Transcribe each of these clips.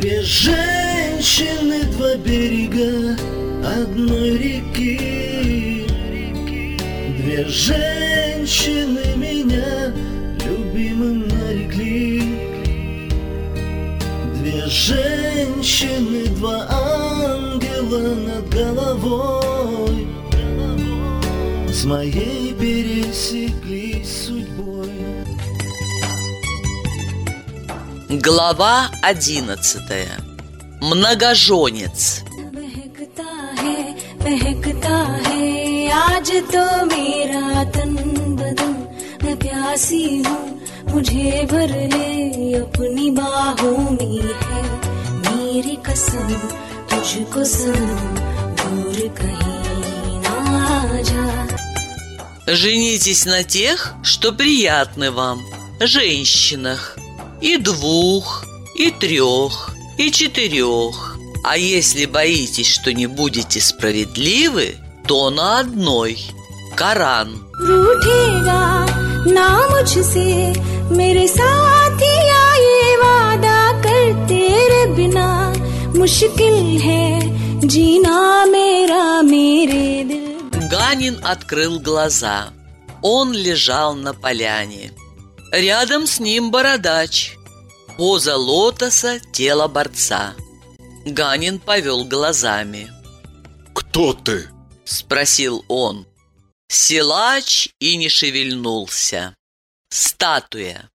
Две женщины, два берега одной реки. Две женщины меня любимым нарекли. Две женщины, два ангела над головой. С моей пересеклись Глава одиннадцатая Многоженец महकता है महकता है आज तो मेरा तन बदन मैं प्यासी हूँ मुझे भर ले अपनी बाहों में है मेरी कसम तुझको सनम दूर कहीं ना जा Женитесь на тех, что приятны вам Женщинах И двух, и трех, и четырех А если боитесь, что не будете справедливы То на одной Коран रूठेगा ना मुझसे मेरे साथिया ये वादा कर तेरे बिना मुश्किल है जीना मेरा मेरे दिल Ганин открыл глаза. Он лежал на поляне. Рядом с ним бородач. Поза лотоса – тело борца. Ганин повел глазами. Кто ты? Спросил он. Силач и не шевельнулся. Статуя.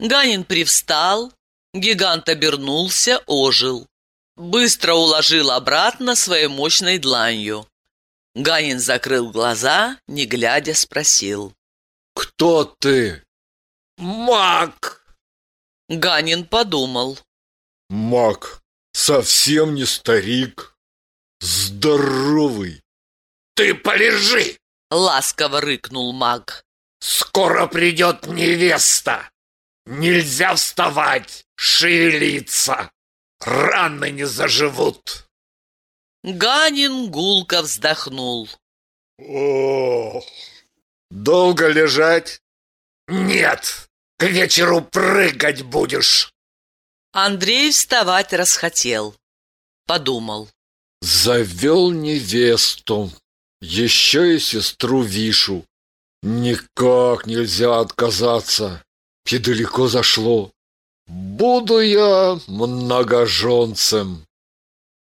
Ганин привстал, гигант обернулся, ожил. Быстро уложил обратно своей мощной дланью. Ганин закрыл глаза, не глядя спросил. Кто ты? Маг! Ганин подумал. Маг, совсем не старик. Здоровый. Ты полежи! Ласково рыкнул маг. Скоро придет невеста. Нельзя вставать, шевелиться. Раны не заживут. Ганин гулко вздохнул. Ох. Долго лежать? Нет, к вечеру прыгать будешь. Андрей вставать расхотел. Подумал. Завел невесту, еще и сестру Вишу. Никак нельзя отказаться. И далеко зашло. Буду я многоженцем.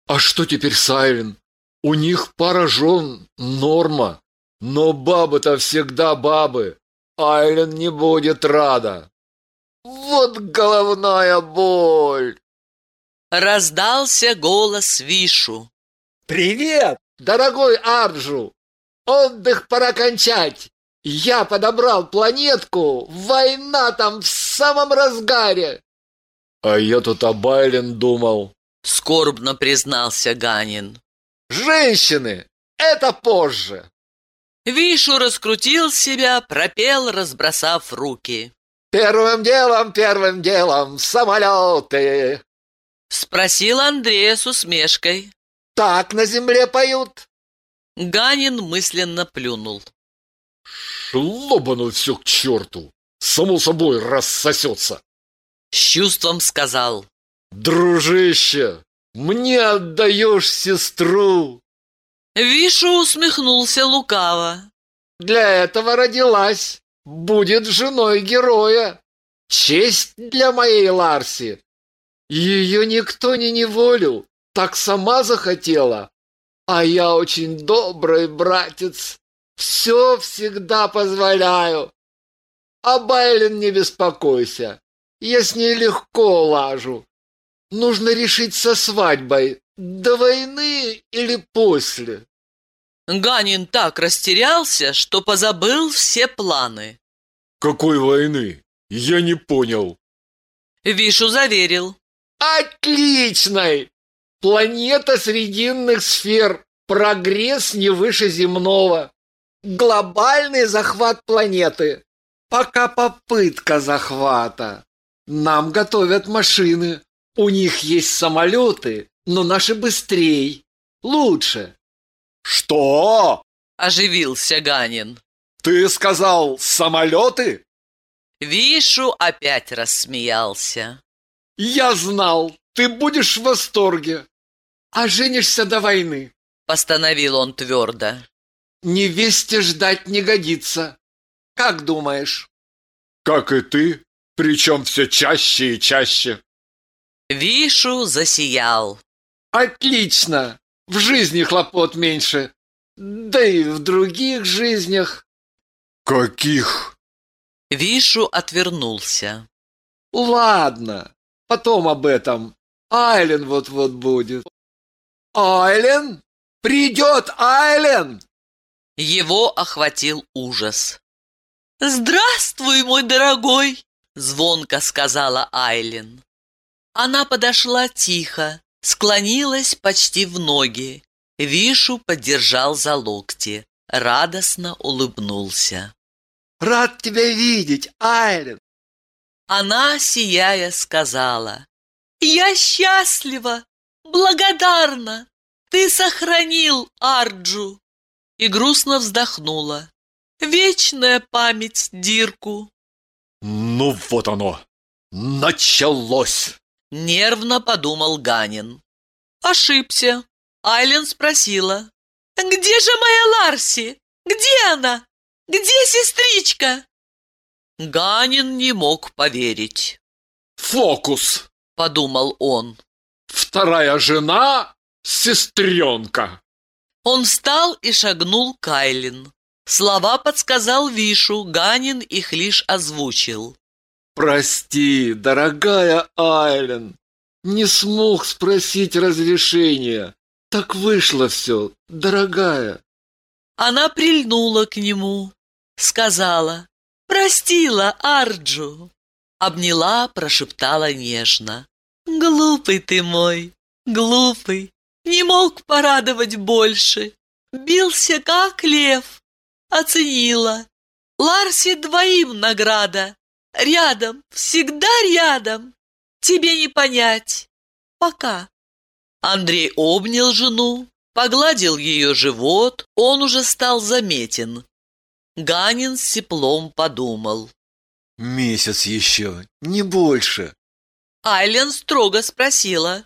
А что теперь Сайлен? У них пара жен норма. Но бабы-то всегда бабы. Айлен не будет рада. Вот головная боль. Раздался голос Вишу. Привет, дорогой Арджу. Отдых пора кончать. Я подобрал планетку. Война там в самом разгаре. А я тут об Айлен думал. Скорбно признался Ганин. Женщины, это позже. Вишу раскрутил себя, пропел, разбросав руки. Первым делом, первым делом, самолеты. Спросил Андрея с усмешкой. Так на земле поют. Ганин мысленно плюнул. Шлобану все к черту. Само собой рассосется. С чувством сказал. Дружище, мне отдаешь сестру. Вишу усмехнулся лукаво. Для этого родилась. Будет женой героя. Честь для моей Ларси. Ее никто не неволил, так сама захотела. А я очень добрый братец. Все всегда позволяю. А Байлен не беспокойся. Я с ней легко лажу. Нужно решить со свадьбой. До войны или после? Ганин так растерялся, что позабыл все планы. Какой войны? Я не понял. Вишу заверил. Отличной! Планета срединных сфер. Прогресс не выше земного. Глобальный захват планеты. Пока попытка захвата. Нам готовят машины. У них есть самолеты, но наши быстрей. Лучше. Что? Оживился Ганин. Ты сказал самолеты? Вишу опять рассмеялся. Я знал. ты будешь в восторге. А женишься до войны. Постановил он твердо. Невесте ждать не годится. Как думаешь? Как и ты, причем все чаще и чаще. Вишу засиял. Отлично! В жизни хлопот меньше. Да и в других жизнях. Каких? Вишу отвернулся. Ладно, потом об этом. Айлен вот-вот будет. Айлен? Придет Айлен! Его охватил ужас. «Здравствуй, мой дорогой!» — звонко сказала Айлин. Она подошла тихо, склонилась почти в ноги. Вишу поддержал за локти, радостно улыбнулся. Рад тебя видеть, Айлен. Она, сияя, сказала, «Я счастлива, благодарна, ты сохранил Арджу!» И грустно вздохнула. «Вечная память Дирку!» Ну вот оно, началось! Нервно подумал Ганин. Ошибся. Айлен спросила. «Где же моя Ларси? Где она? Где сестричка?» Ганин не мог поверить. Фокус! Подумал он. Вторая жена — сестренка. Он встал и шагнул к Айлин. Слова подсказал Вишу, Ганин их лишь озвучил. Прости, дорогая Айлен. Не смог спросить разрешения. Так вышло все, дорогая. Она прильнула к нему, сказала «Простила, Арджу!» Обняла, прошептала нежно «Глупый ты мой, глупый, не мог порадовать больше, бился как лев, оценила. Ларсе двоим награда, рядом, всегда рядом, тебе не понять. Пока». Андрей обнял жену, погладил ее живот, он уже стал заметен. Ганин с теплом подумал. Месяц еще, не больше. Айлен строго спросила.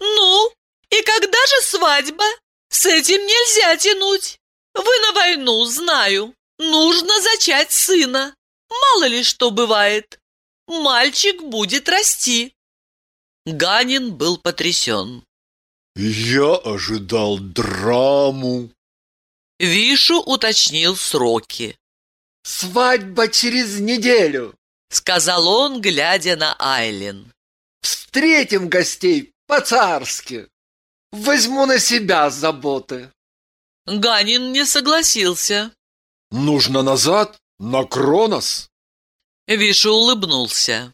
«Ну, и когда же свадьба? С этим нельзя тянуть. Вы на войну, знаю. Нужно зачать сына. Мало ли что бывает. Мальчик будет расти». Ганин был потрясен. Я ожидал драму. Вишу уточнил сроки. Свадьба через неделю. Сказал он, глядя на Айлен. Встретим гостей по-царски. Возьму на себя заботы. Ганин не согласился. Нужно назад, на Кронос. Вишу улыбнулся.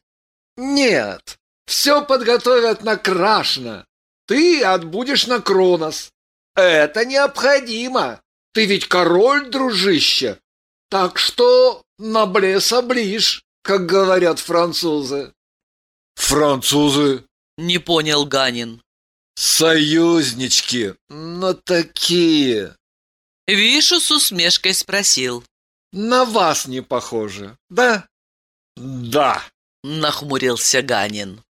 Нет, все подготовят накрашно. Ты отбудешь на Кронос. Это необходимо. Ты ведь король, дружище. Так что на блеса ближ, как говорят французы. Французы Не понял Ганин. союзнички. Но такие. Вишу с усмешкой спросил. На вас не похоже, да? Да, Нахмурился Ганин.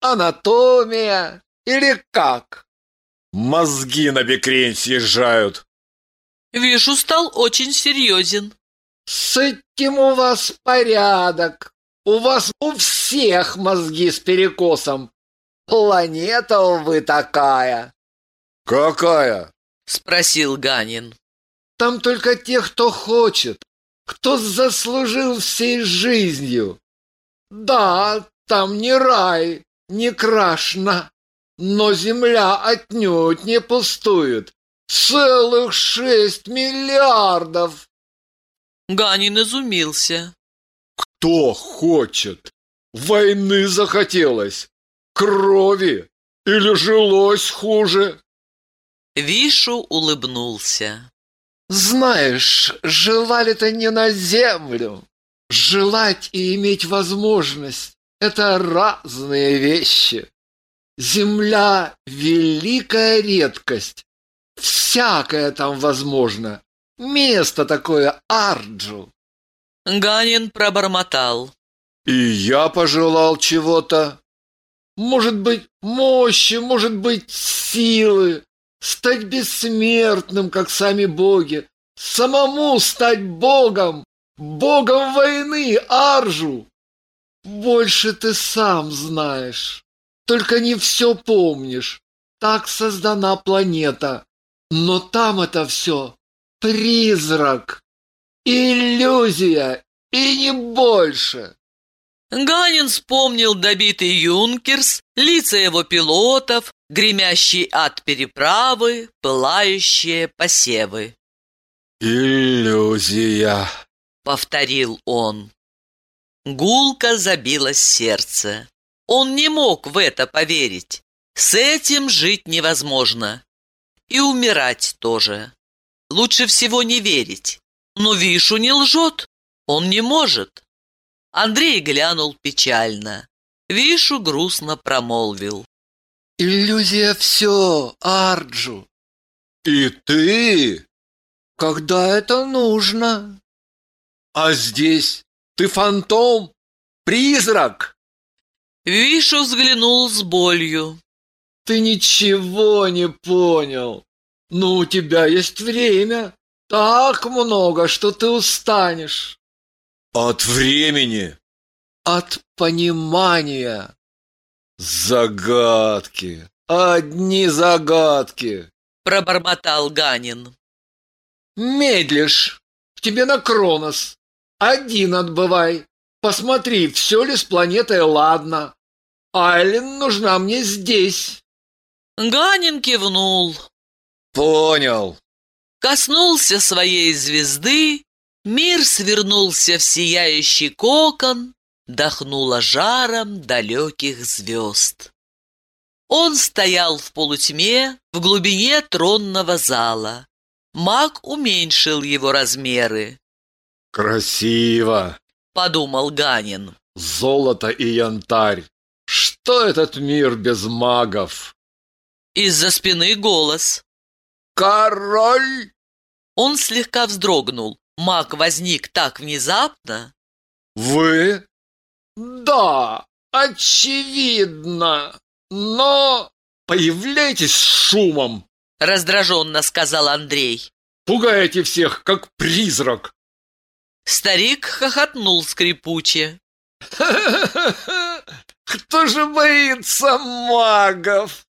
Анатомия или как? мозги на бекрень съезжают. Вишу стал очень серьезен. С этим у вас порядок. У вас у всех мозги с перекосом. Планета вы такая. Какая? Спросил Ганин. Там только те, кто хочет, кто заслужил всей жизнью. Да, там не рай, не крашна, но земля отнюдь не пустует. Целых шесть миллиардов. Ганин изумился. Кто хочет? Войны захотелось? Крови? Или жилось хуже? Вишу улыбнулся. Знаешь, желали-то не на землю. Желать и иметь возможность — это разные вещи. Земля — великая редкость. Всякое там возможно. Место такое Арджу. Ганин пробормотал. И я пожелал чего-то. Может быть, мощи, может быть, силы. Стать бессмертным, как сами боги. Самому стать богом. Богом войны, Аржу. Больше ты сам знаешь. Только не все помнишь. Так создана планета. Но там это все призрак, иллюзия и не больше. Ганин вспомнил добитый юнкерс, лица его пилотов, гремящий ад переправы, пылающие посевы. Иллюзия. Повторил он. Гулко забилось сердце. Он не мог в это поверить. С этим жить невозможно. И умирать тоже. Лучше всего не верить. Но Вишу не лжет. Он не может. Андрей глянул печально. Вишу грустно промолвил. Иллюзия все, Арджу. И ты? Когда это нужно? А здесь Ты фантом? Призрак? Вишу взглянул с болью. Ты ничего не понял. Ну, у тебя есть время. Так много, что ты устанешь. от времени. От понимания. Загадки. Одни загадки. Пробормотал Ганин. Медлишь. К тебе на Кронос. Один отбывай. Посмотри, все ли с планетой ладно. Айлен нужна мне здесь. Ганин кивнул. Понял. Коснулся своей звезды, мир свернулся в сияющий кокон, дохнуло жаром далеких звезд. Он стоял в полутьме в глубине тронного зала. Маг уменьшил его размеры, Красиво. подумал Ганин. Золото и янтарь. Что этот мир без магов? Из-за спины голос. Король! Он слегка вздрогнул. Маг возник так внезапно. Вы? Да, очевидно. Но Появляйтесь с шумом. Раздраженно сказал Андрей. Пугаете всех, как призрак. Старик хохотнул скрипуче. кто же боится магов?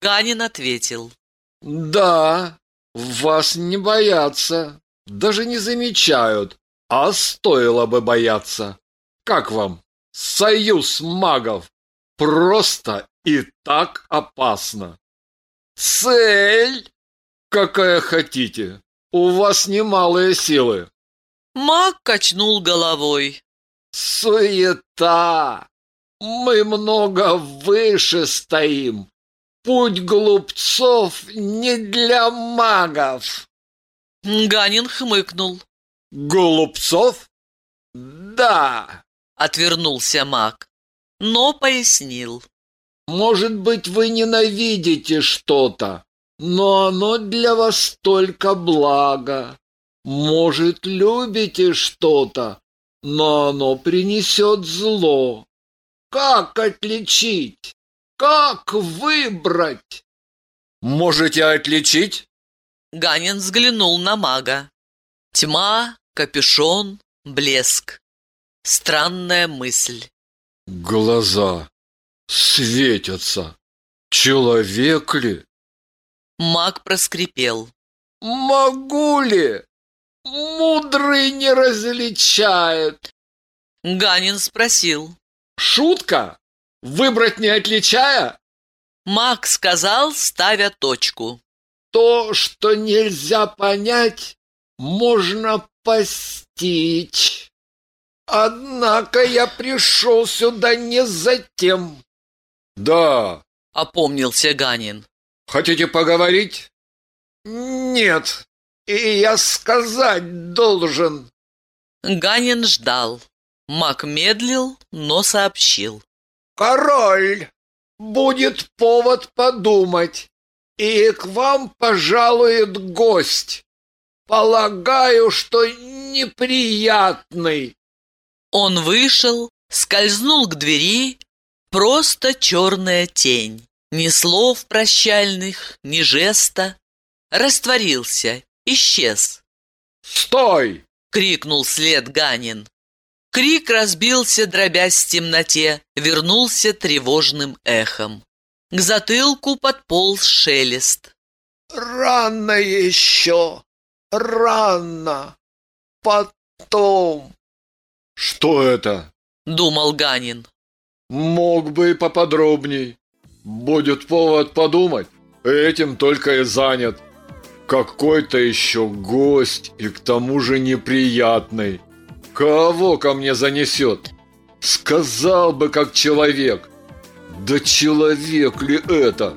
Ганин ответил. Да, вас не боятся, даже не замечают, а стоило бы бояться. Как вам? Союз магов. Просто и так опасно. Цель? Какая хотите. У вас немалые силы. Маг качнул головой. Суета. Мы много выше стоим. Путь глупцов не для магов. Ганин хмыкнул. Голубцов? Да, Отвернулся маг, но пояснил. может быть, вы ненавидите что-то, но оно для вас только благо. Может, любите что-то, но оно принесет зло. Как отличить? Как выбрать? Можете отличить? Ганин взглянул на мага. Тьма, капюшон, блеск. Странная мысль. Глаза светятся. Человек ли? Маг проскрипел. Могу ли? Мудрый не различает. Ганин спросил. Шутка? Выбрать не отличая? Маг сказал, ставя точку. То, что нельзя понять, можно постичь. Однако я пришел сюда не за тем. Да. Опомнился Ганин. Хотите поговорить? Нет, и я сказать должен. Ганин ждал. Маг медлил, но сообщил. Король, будет повод подумать, и к вам пожалует гость. Полагаю, что неприятный. Он вышел, скользнул к двери, Просто черная тень. Ни слов прощальных, ни жеста. Растворился, исчез. «Стой!» — крикнул след Ганин. Крик разбился, дробясь в темноте, вернулся тревожным эхом. К затылку подполз шелест. Рано еще, рано, потом. «Что это?» — думал Ганин. «Мог бы и поподробней. Будет повод подумать. Этим только и занят. Какой-то еще гость и к тому же неприятный. Кого ко мне занесет? Сказал бы как человек. Да человек ли это?»